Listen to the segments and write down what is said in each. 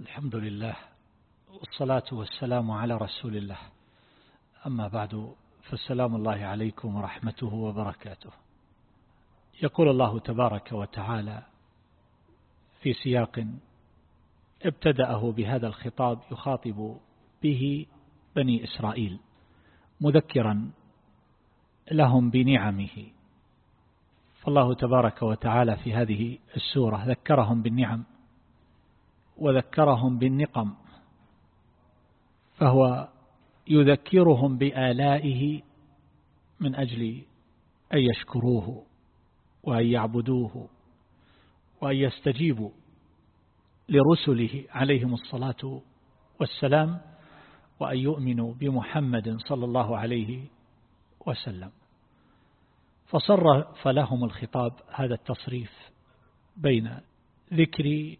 الحمد لله والصلاة والسلام على رسول الله. أما بعد فالسلام الله عليكم ورحمته وبركاته. يقول الله تبارك وتعالى في سياق ابتدأه بهذا الخطاب يخاطب به بني إسرائيل مذكرا لهم بنعمه. فالله تبارك وتعالى في هذه السورة ذكرهم بالنعم وذكرهم بالنقم فهو يذكرهم بآلائه من أجل أن يشكروه وأن يعبدوه وأن يستجيبوا لرسله عليهم الصلاة والسلام وأن يؤمنوا بمحمد صلى الله عليه وسلم. فصرف لهم الخطاب هذا التصريف بين ذكر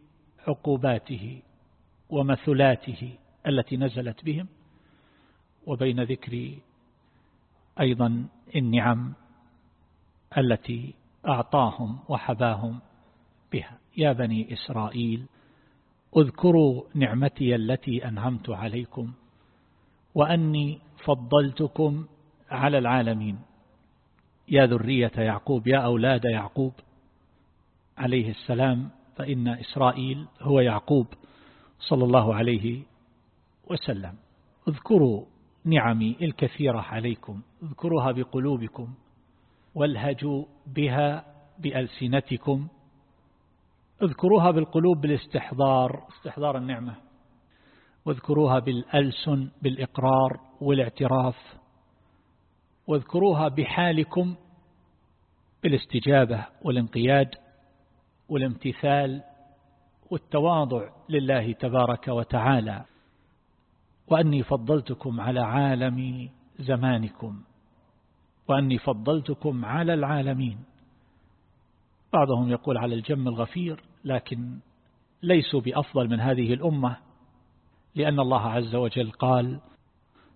عقوباته ومثلاته التي نزلت بهم وبين ذكر أيضا النعم التي أعطاهم وحباهم بها. يا بني إسرائيل اذكروا نعمتي التي أنعمت عليكم وأني فضلتكم على العالمين. يا ذرية يعقوب يا أولاد يعقوب عليه السلام فإن إسرائيل هو يعقوب صلى الله عليه وسلم. اذكروا نعمي الكثيرة عليكم اذكروها بقلوبكم والهجوا بها بألسنتكم. اذكروها بالقلوب بالاستحضار استحضار النعمة. واذكروها بالألسن بالإقرار والاعتراف. واذكروها بحالكم بالاستجابة والانقياد. والامتثال والتواضع لله تبارك وتعالى. وأني فضلتكم على عالم زمانكم. وأني فضلتكم على العالمين. بعضهم يقول على الجم الغفير لكن ليسوا بأفضل من هذه الأمة لأن الله عز وجل قال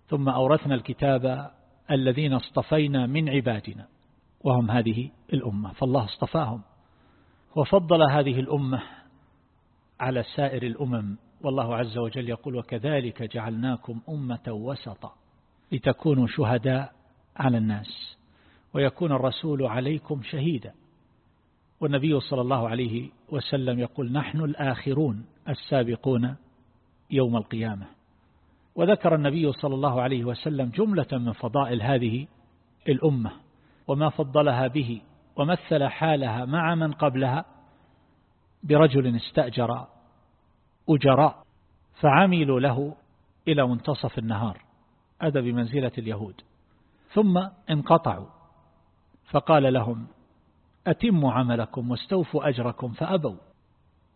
ثم أورثنا الكتاب الذين اصطفينا من عبادنا. وهم هذه الأمة فالله اصطفاهم. وفضل هذه الأمة على سائر الأمم. والله عز وجل يقول وكذلك جعلناكم أمة وسطا لتكونوا شهداء على الناس ويكون الرسول عليكم شهيدا. والنبي صلى الله عليه وسلم يقول نحن الآخرون السابقون يوم القيامة. وذكر النبي صلى الله عليه وسلم جملة من فضائل هذه الأمة وما فضلها به ومثل حالها مع من قبلها برجل استأجر أجراء فعملوا له إلى منتصف النهار. هذا بمنزلة اليهود. ثم انقطعوا. فقال لهم أتموا عملكم واستوفوا أجركم فأبوا.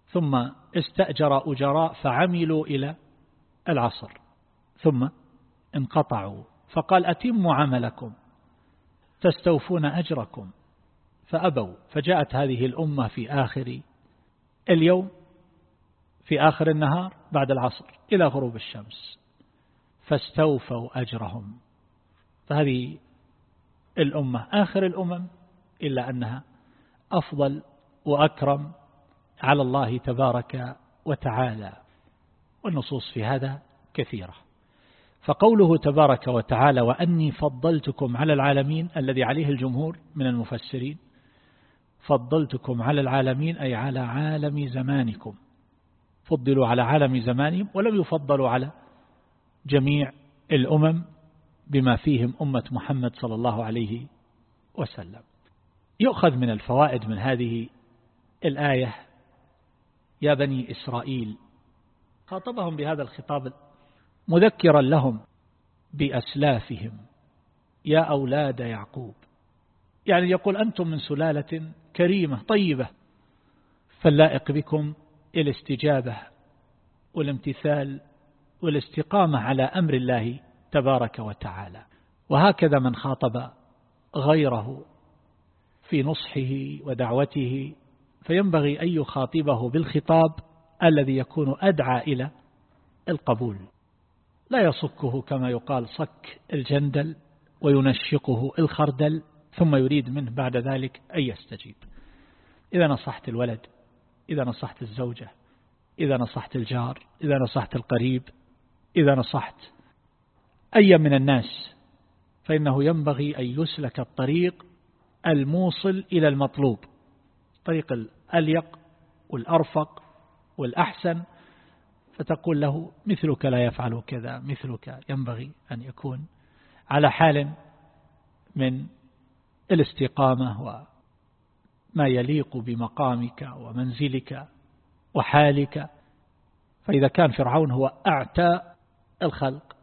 ثم استأجر أجراء فعملوا إلى العصر. ثم انقطعوا. فقال أتموا عملكم تستوفون أجركم. فأبوا فجاءت هذه الأمة في آخر اليوم في آخر النهار بعد العصر إلى غروب الشمس فاستوفوا أجرهم. فهذه الأمة آخر الأمم إلا أنها أفضل وأكرم على الله تبارك وتعالى. والنصوص في هذا كثيرة. فقوله تبارك وتعالى وأني فضلتكم على العالمين الذي عليه الجمهور من المفسرين فضلتكم على العالمين أي على عالم زمانكم. فضلوا على عالم زمانهم ولم يفضلوا على جميع الأمم بما فيهم أمة محمد صلى الله عليه وسلم. يؤخذ من الفوائد من هذه الآية يا بني إسرائيل خاطبهم بهذا الخطاب مذكرا لهم بأسلافهم يا أولاد يعقوب يعني يقول أنتم من سلالة كريمة طيبة فاللائق بكم الاستجابة والامتثال والاستقامة على أمر الله تبارك وتعالى. وهكذا من خاطب غيره في نصحه ودعوته فينبغي أن يخاطبه بالخطاب الذي يكون أدعى إلى القبول. لا يصكه كما يقال صك الجندل وينشقه الخردل ثم يريد منه بعد ذلك أن يستجيب. إذا نصحت الولد إذا نصحت الزوجة إذا نصحت الجار إذا نصحت القريب إذا نصحت أي من الناس فإنه ينبغي أن يسلك الطريق الموصل إلى المطلوب. طريق الأليق والأرفق والأحسن. فتقول له مثلك لا يفعل كذا مثلك ينبغي أن يكون على حال من الاستقامة وما يليق بمقامك ومنزلك وحالك. فإذا كان فرعون هو أعتى الخلق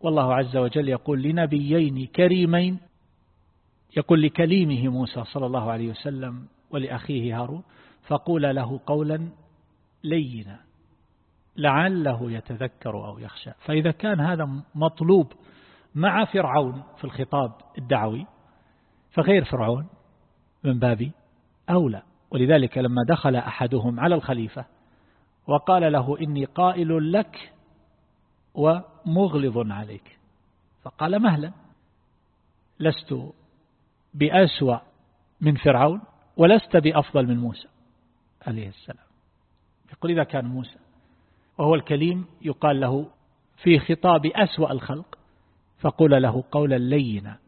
والله عز وجل يقول لنبيين كريمين يقول لكليمه موسى صلى الله عليه وسلم ولأخيه هارون فقول له قولا لينا لعله يتذكر أو يخشى. فإذا كان هذا مطلوب مع فرعون في الخطاب الدعوي فغير فرعون من باب أولى. ولذلك لما دخل أحدهم على الخليفة وقال له إني قائل لك ومغلظ عليك. فقال مهلا لست بأسوأ من فرعون ولست بأفضل من موسى عليه السلام. يقول إذا كان موسى وهو الكليم يقال له في خطاب أسوأ الخلق فقول له قولا لينا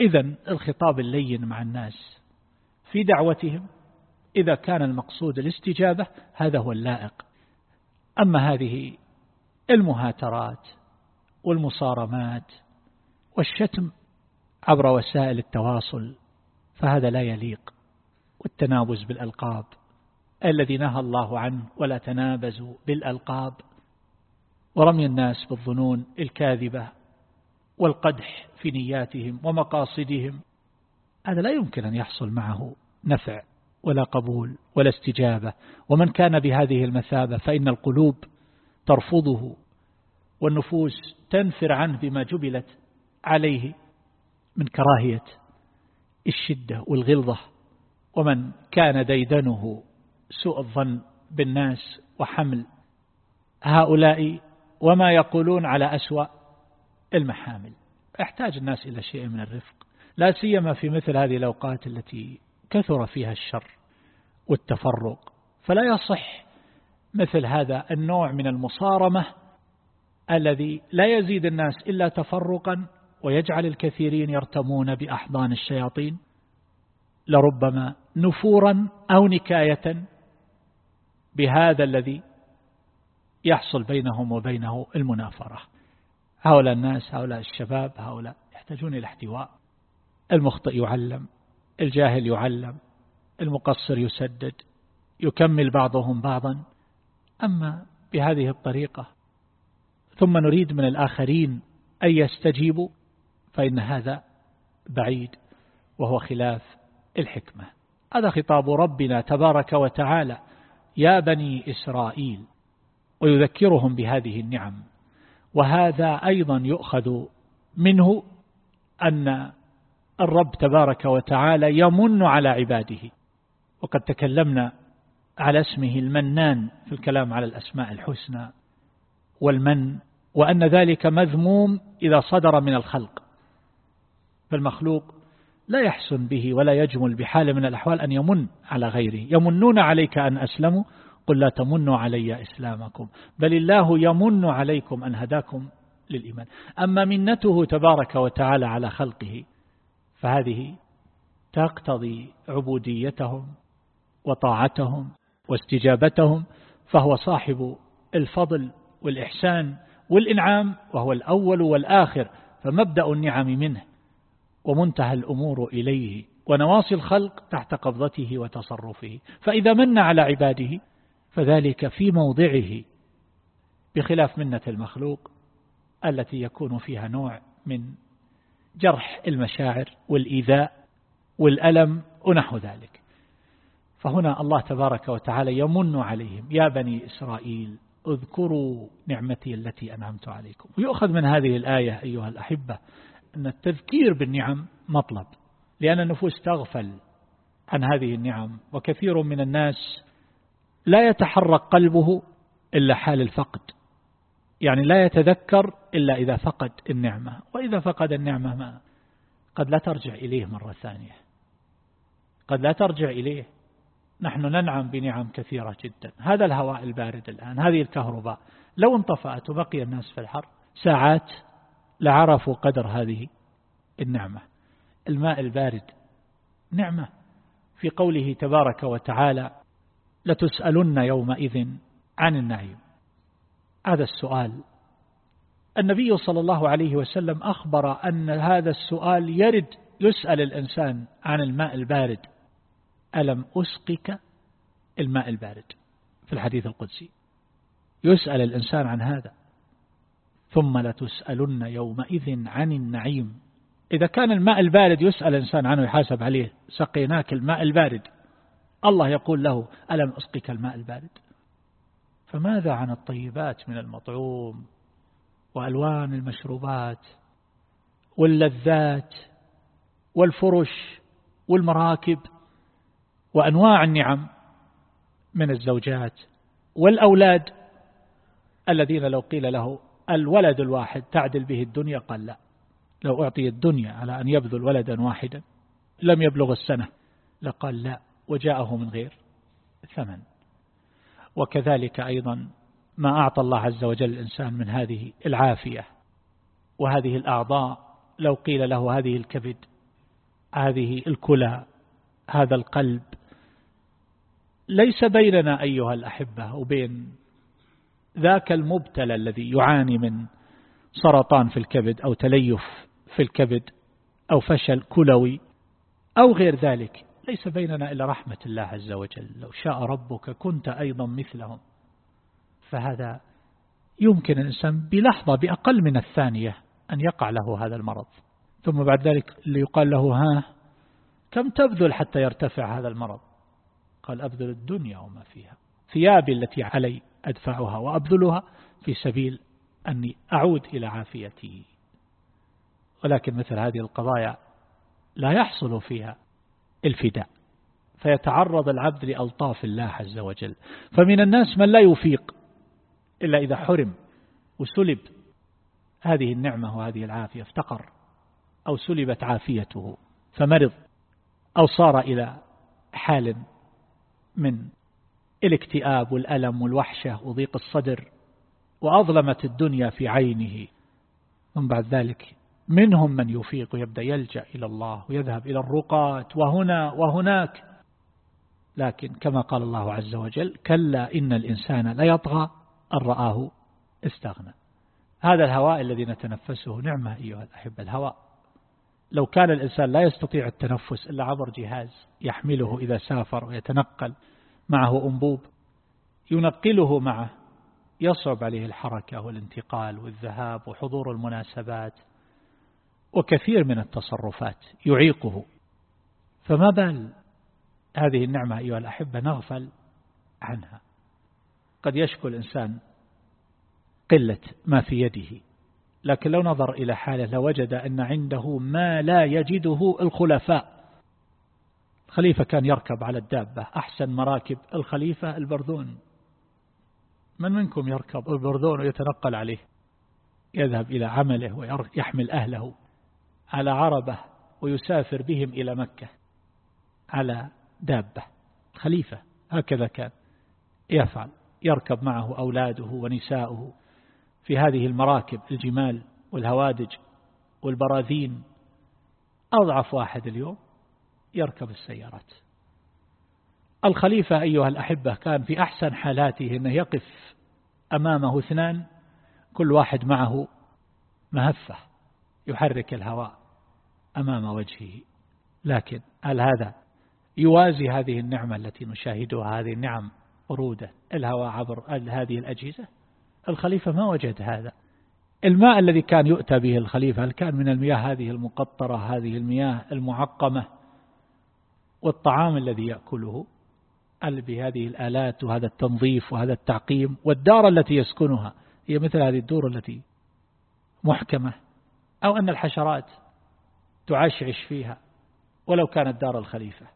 إذا الخطاب اللين مع الناس في دعوتهم إذا كان المقصود الاستجابة هذا هو اللائق. أما هذه المهاترات والمصارمات والشتم عبر وسائل التواصل فهذا لا يليق والتنابز بالألقاب الذي نهى الله عنه ولا تنابزوا بالألقاب. ورمي الناس بالظنون الكاذبة والقدح في نياتهم ومقاصدهم. هذا لا يمكن أن يحصل معه نفع ولا قبول ولا استجابة. ومن كان بهذه المثابة فإن القلوب ترفضه والنفوس تنفر عنه بما جبلت عليه من كراهية الشدة والغلظة. ومن كان ديدنه سوء الظن بالناس وحمل هؤلاء وما يقولون على أسوأ المحامل. يحتاج الناس إلى شيء من الرفق لا سيما في مثل هذه الأوقات التي كثر فيها الشر والتفرق. فلا يصح مثل هذا النوع من المصارمة الذي لا يزيد الناس إلا تفرقا ويجعل الكثيرين يرتمون بأحضان الشياطين. لربما نفورا أو نكاية بهذا الذي يحصل بينهم وبينه المنافرة. هؤلاء الناس هؤلاء الشباب هؤلاء يحتاجون إلى احتواء. المخطئ يعلم الجاهل يعلم المقصر يسدد يكمل بعضهم بعضا. أما بهذه الطريقة ثم نريد من الآخرين أن يستجيبوا فإن هذا بعيد وهو خلاف الحكمة. هذا خطاب ربنا تبارك وتعالى يا بني إسرائيل ويذكرهم بهذه النعم. وهذا أيضا يؤخذ منه أن الرب تبارك وتعالى يمن على عباده. وقد تكلمنا على اسمه المنان في الكلام على الأسماء الحسنى والمن وأن ذلك مذموم إذا صدر من الخلق. فالمخلوق لا يحسن به ولا يجمل بحال من الأحوال أن يمن على غيره. يمنون عليك أن أسلموا قل لا تمنوا علي إسلامكم بل الله يمن عليكم أن هداكم للإيمان. أما منته تبارك وتعالى على خلقه فهذه تقتضي عبوديتهم وطاعتهم واستجابتهم فهو صاحب الفضل والإحسان والإنعام وهو الأول والآخر فمبدأ النعم منه ومنتهى الأمور إليه ونواصي الخلق تحت قبضته وتصرفه. فإذا من على عباده فذلك في موضعه بخلاف منة المخلوق التي يكون فيها نوع من جرح المشاعر والإيذاء والألم ونحو ذلك. فهنا الله تبارك وتعالى يمن عليهم. يا بني إسرائيل اذكروا نعمتي التي أنعمت عليكم. ويؤخذ من هذه الآية أيها الأحبة أن التذكير بالنعم مطلب لأن النفوس تغفل عن هذه النعم وكثير من الناس لا يتحرك قلبه إلا حال الفقد. يعني لا يتذكر إلا إذا فقد النعمة. وإذا فقد النعمة ما؟ قد لا ترجع إليه مرة ثانية. قد لا ترجع إليه. نحن ننعم بنعم كثيرة جدا. هذا الهواء البارد الآن هذه الكهرباء. لو انطفأت وبقي الناس في الحر ساعات لعرفوا قدر هذه النعمة. الماء البارد نعمة. في قوله تبارك وتعالى لتسألن يومئذ عن النعيم. هذا السؤال. النبي صلى الله عليه وسلم أخبر أن هذا السؤال يرد يسأل الإنسان عن الماء البارد. ألم أسقك الماء البارد؟ في الحديث القدسي. يسأل الإنسان عن هذا. ثم لتسألن يومئذ عن النعيم. إذا كان الماء البارد يسأل الإنسان عنه يحاسب عليه. سقيناك الماء البارد. الله يقول له ألم أسقك الماء البارد؟ فماذا عن الطيبات من المطعوم وألوان المشروبات واللذات والفرش والمراكب وأنواع النعم من الزوجات والأولاد الذين لو قيل له الولد الواحد تعدل به الدنيا؟ قال لا. لو أعطي الدنيا على أن يبذل ولدا واحدا لم يبلغ السنة لقال لا. وجاءه من غير ثمن. وكذلك أيضا ما أعطى الله عز وجل الإنسان من هذه العافية وهذه الأعضاء لو قيل له هذه الكبد هذه الكلى هذا القلب. ليس بيننا أيها الأحبة وبين ذاك المبتلى الذي يعاني من سرطان في الكبد أو تليف في الكبد أو فشل كلوي أو غير ذلك ليس بيننا إلا رحمة الله عز وجل. لو شاء ربك كنت أيضا مثلهم. فهذا يمكن الإنسان بلحظة بأقل من الثانية أن يقع له هذا المرض. ثم بعد ذلك اللي يقال له ها كم تبذل حتى يرتفع هذا المرض؟ قال أبذل الدنيا وما فيها. ثيابي التي علي أدفعها وأبذلها في سبيل أني أعود إلى عافيتي. ولكن مثل هذه القضايا لا يحصل فيها الفداء. فيتعرض العبد لألطاف الله عز وجل. فمن الناس من لا يفيق إلا إذا حرم وسلب. هذه النعمة وهذه العافية افتقر أو سلبت عافيته فمرض أو صار إلى حال من الاكتئاب والألم والوحشة وضيق الصدر وأظلمت الدنيا في عينه. ثم بعد ذلك منهم من يفيق ويبدأ يلجأ إلى الله ويذهب إلى الرقات وهنا وهناك. لكن كما قال الله عز وجل كلا إن الإنسان ليطغى أن رآه استغنى. هذا الهواء الذي نتنفسه نعمة أيها الأحبة الهواء. لو كان الإنسان لا يستطيع التنفس إلا عبر جهاز يحمله إذا سافر ويتنقل معه أنبوب ينقله معه يصعب عليه الحركة والانتقال والذهاب وحضور المناسبات. وكثير من التصرفات يعيقه. فما بال هذه النعمة أيها الأحبة نغفل عنها. قد يشكو الإنسان قلة ما في يده لكن لو نظر إلى حاله لوجد أن عنده ما لا يجده الخلفاء. الخليفة كان يركب على الدابة أحسن مراكب الخليفة البرذون. من منكم يركب البرذون ويتنقل عليه؟ يذهب إلى عمله ويحمل أهله. على عربة ويسافر بهم إلى مكة على دابة خليفة هكذا كان يفعل يركب معه أولاده ونساؤه في هذه المراكب الجمال والهوادج والبراذين. أضعف واحد اليوم يركب السيارات. الخليفة أيها الأحبة كان في أحسن حالاته أنه يقف أمامه اثنان كل واحد معه مهفة. يحرك الهواء أمام وجهه. لكن هل هذا يوازي هذه النعمة التي نشاهدها هذه النعم ورودة الهواء عبر هذه الأجهزة؟ الخليفة ما وجد هذا. الماء الذي كان يؤتى به الخليفة هل كان من المياه هذه المقطرة هذه المياه المعقمة؟ والطعام الذي يأكله؟ هل بهذه الآلات وهذا التنظيف وهذا التعقيم والدار التي يسكنها هي مثل هذه الدور التي محكمة؟ أو أن الحشرات تعشعش فيها ولو كانت دار الخليفة.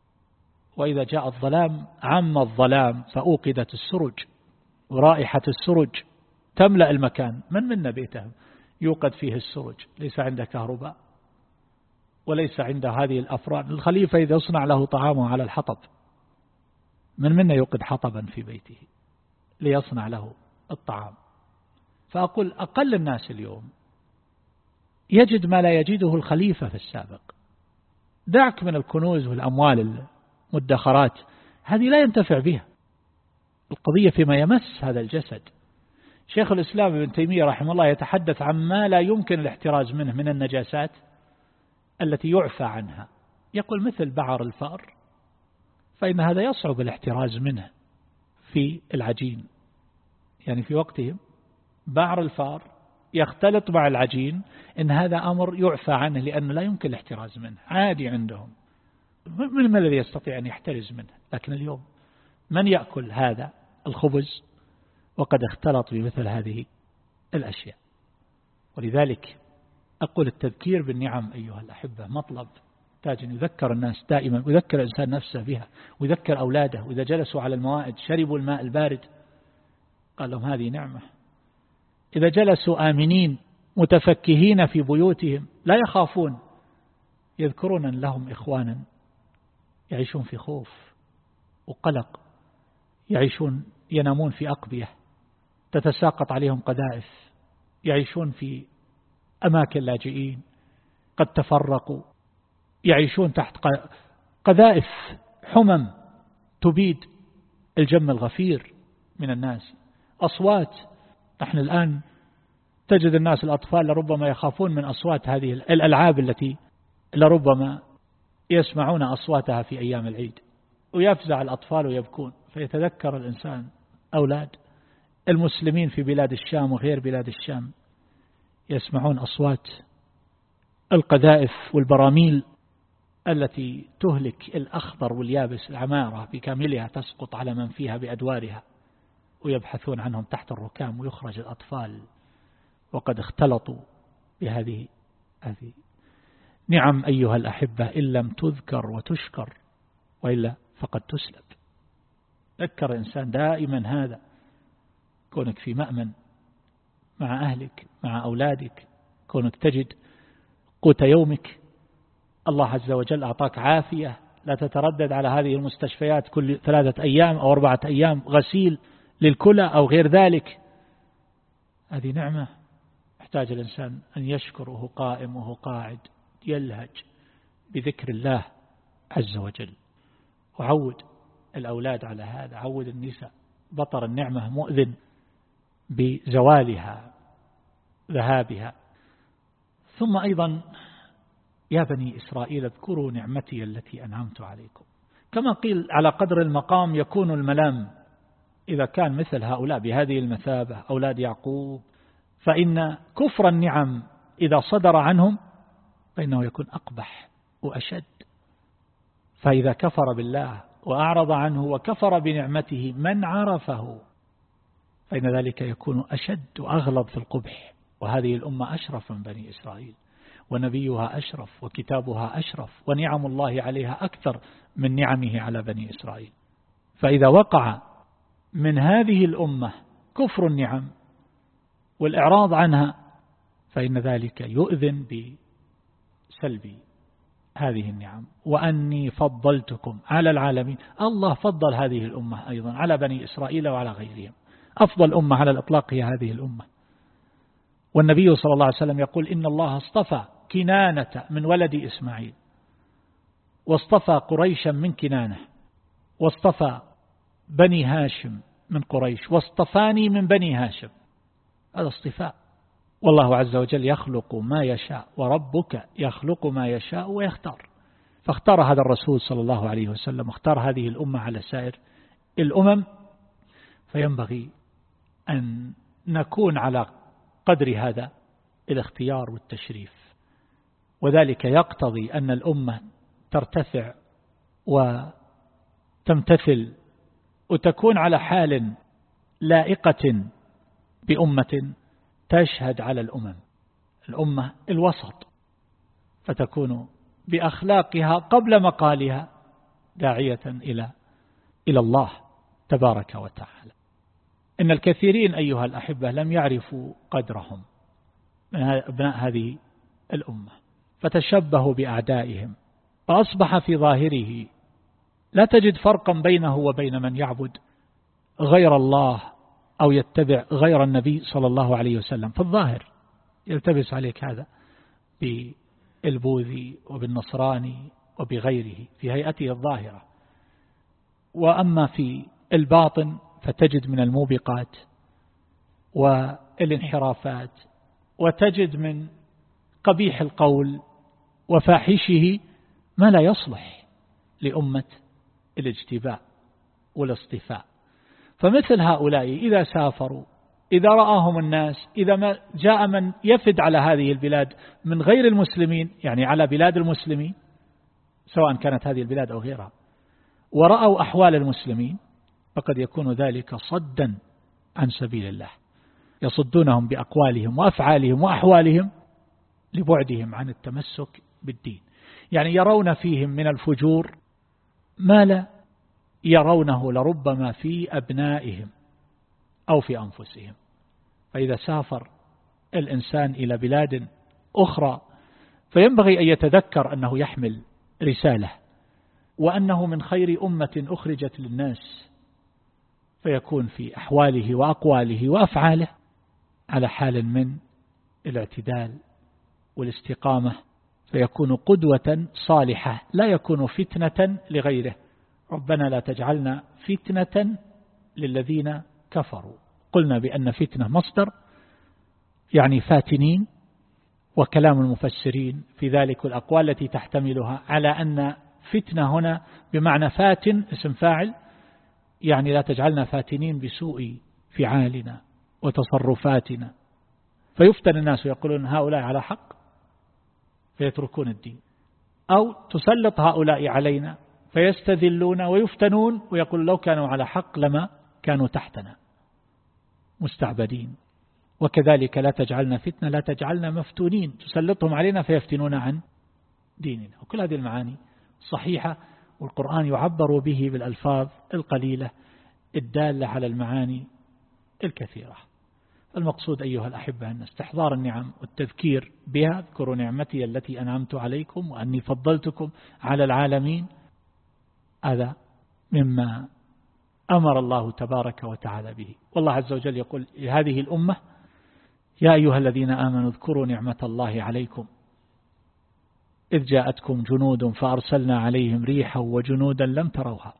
وإذا جاء الظلام عم الظلام فأوقدت السرج ورائحة السرج تملأ المكان. من منا بيته يوقد فيه السرج؟ ليس عنده كهرباء وليس عنده هذه الأفران الخليفة إذا يصنع له طعامه على الحطب من منا يوقد حطبا في بيته ليصنع له الطعام؟ فأقول أقل الناس اليوم يجد ما لا يجده الخليفة في السابق. دعك من الكنوز والأموال المدخرات. هذه لا ينتفع بها. القضية فيما يمس هذا الجسد. شيخ الإسلام ابن تيمية رحمه الله يتحدث عن ما لا يمكن الاحتراز منه من النجاسات التي يعفى عنها. يقول مثل بعر الفأر فإن هذا يصعب الاحتراز منه في العجين. يعني في وقتهم بعر الفأر يختلط مع العجين إن هذا أمر يعفى عنه لأنه لا يمكن الاحتراز منه عادي عندهم. من الذي يستطيع أن يحترز منه؟ لكن اليوم من يأكل هذا الخبز وقد اختلط بمثل هذه الأشياء؟ ولذلك أقول التذكير بالنعم أيها الأحبة مطلب. تاج يذكر الناس دائما ويذكر الإنسان نفسه بها ويذكر أولاده وإذا جلسوا على الموائد شربوا الماء البارد. قال لهم هذه نعمة. إذا جلسوا آمنين متفكهين في بيوتهم لا يخافون يذكرون أن لهم إخوانا يعيشون في خوف وقلق يعيشون ينامون في أقبية تتساقط عليهم قذائف يعيشون في أماكن لاجئين قد تفرقوا يعيشون تحت قذائف حمم تبيد الجم الغفير من الناس أصوات نحن الآن تجد الناس الأطفال لربما يخافون من أصوات هذه الألعاب التي لربما يسمعون أصواتها في أيام العيد. ويفزع الأطفال ويبكون. فيتذكر الإنسان أولاد. المسلمين في بلاد الشام وغير بلاد الشام يسمعون أصوات القذائف والبراميل التي تهلك الأخضر واليابس العمارة بكاملها تسقط على من فيها بأدوارها. ويبحثون عنهم تحت الركام ويخرج الأطفال وقد اختلطوا بهذه هذه. نعم أيها الأحبة إن لم تذكر وتشكر وإلا فقد تسلب. ذكر الإنسان دائما هذا كونك في مأمن مع أهلك مع أولادك كونك تجد قوت يومك. الله عز وجل أعطاك عافية لا تتردد على هذه المستشفيات كل ثلاثة أيام أو أربعة أيام غسيل. للكلى أو غير ذلك. هذه نعمة يحتاج الإنسان أن يشكر وهو قائم وهو قاعد يلهج بذكر الله عز وجل. وعود الأولاد على هذا عود النساء. بطر النعمة مؤذن بزوالها ذهابها. ثم أيضا يا بني إسرائيل اذكروا نعمتي التي أنعمت عليكم. كما قيل على قدر المقام يكون الملام. إذا كان مثل هؤلاء بهذه المثابة أولاد يعقوب فإن كفر النعم إذا صدر عنهم فإنه يكون أقبح وأشد. فإذا كفر بالله وأعرض عنه وكفر بنعمته من عرفه فإن ذلك يكون أشد وأغلظ في القبح. وهذه الأمة أشرف من بني إسرائيل ونبيها أشرف وكتابها أشرف ونعم الله عليها أكثر من نعمه على بني إسرائيل. فإذا وقع من هذه الأمة كفر النعم والإعراض عنها فإن ذلك يؤذن بسلب هذه النعم. وأني فضلتكم على العالمين. الله فضل هذه الأمة أيضا على بني إسرائيل وعلى غيرهم. أفضل أمة على الإطلاق هي هذه الأمة. والنبي صلى الله عليه وسلم يقول إن الله اصطفى كنانة من ولد إسماعيل واصطفى قريشا من كنانة واصطفى بني هاشم من قريش واصطفاني من بني هاشم. هذا اصطفاء. والله عز وجل يخلق ما يشاء وربك يخلق ما يشاء ويختار. فاختار هذا الرسول صلى الله عليه وسلم اختار هذه الأمة على سائر الأمم. فينبغي أن نكون على قدر هذا الاختيار والتشريف. وذلك يقتضي أن الأمة ترتفع وتمتثل وتكون على حال لائقة بأمة تشهد على الأمم الأمة الوسط فتكون بأخلاقها قبل مقالها داعية إلى إلى الله تبارك وتعالى. إن الكثيرين أيها الأحبة لم يعرفوا قدرهم من أبناء هذه الأمة فتشبهوا بأعدائهم فأصبح في ظاهره لا تجد فرقا بينه وبين من يعبد غير الله أو يتبع غير النبي صلى الله عليه وسلم. في الظاهر يلتبس عليك هذا بالبوذي وبالنصراني وبغيره في هيئته الظاهرة. وأما في الباطن فتجد من الموبقات والانحرافات وتجد من قبيح القول وفاحشه ما لا يصلح لأمة الاجتباء والاصطفاء. فمثل هؤلاء إذا سافروا إذا رآهم الناس إذا ما جاء من يفد على هذه البلاد من غير المسلمين يعني على بلاد المسلمين سواء كانت هذه البلاد أو غيرها ورأوا أحوال المسلمين فقد يكون ذلك صدا عن سبيل الله. يصدونهم بأقوالهم وأفعالهم وأحوالهم لبعدهم عن التمسك بالدين. يعني يرون فيهم من الفجور ما لا يرونه لربما في أبنائهم أو في أنفسهم. فإذا سافر الإنسان إلى بلاد أخرى فينبغي أن يتذكر أنه يحمل رسالة وأنه من خير أمة أخرجت للناس فيكون في أحواله وأقواله وأفعاله على حال من الاعتدال والاستقامة فيكون قدوة صالحة لا يكون فتنة لغيره. ربنا لا تجعلنا فتنة للذين كفروا. قلنا بأن فتنة مصدر يعني فاتنين وكلام المفسرين في ذلك الأقوال التي تحتملها على أن فتنة هنا بمعنى فاتن اسم فاعل يعني لا تجعلنا فاتنين بسوء فعالنا وتصرفاتنا. فيفتن الناس ويقولون هؤلاء على حق فيتركون الدين. أو تسلط هؤلاء علينا فيستذلون ويفتنون ويقول لو كانوا على حق لما كانوا تحتنا. مستعبدين. وكذلك لا تجعلنا فتنة لا تجعلنا مفتونين. تسلطهم علينا فيفتنون عن ديننا. وكل هذه المعاني صحيحة والقرآن يعبر به بالألفاظ القليلة الدالة على المعاني الكثيرة. المقصود أيها الأحبة أن استحضار النعم والتذكير بها اذكروا نعمتي التي أنعمت عليكم وأني فضلتكم على العالمين. هذا مما أمر الله تبارك وتعالى به. والله عز وجل يقول لهذه الأمة يا أيها الذين آمنوا اذكروا نعمة الله عليكم. إذ جاءتكم جنود فأرسلنا عليهم ريحا وجنودا لم تروها.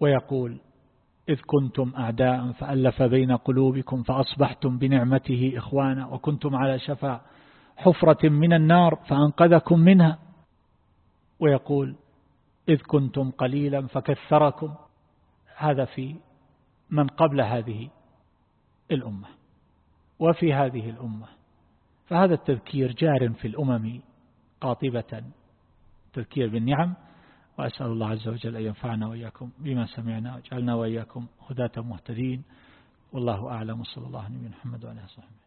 ويقول إذ كنتم أعداء فألف بين قلوبكم فأصبحتم بنعمته إخوانا وكنتم على شفا حفرة من النار فأنقذكم منها. ويقول إذ كنتم قليلا فكثركم. هذا في من قبل هذه الأمة وفي هذه الأمة. فهذا التذكير جار في الأمم قاطبة تذكير بالنعم وأسأل الله عز وجل أن ينفعنا وإياكم بما سمعنا وجعلنا وإياكم هداة مهتدين. والله أعلم. صلى الله عليه محمد وعلى صحبه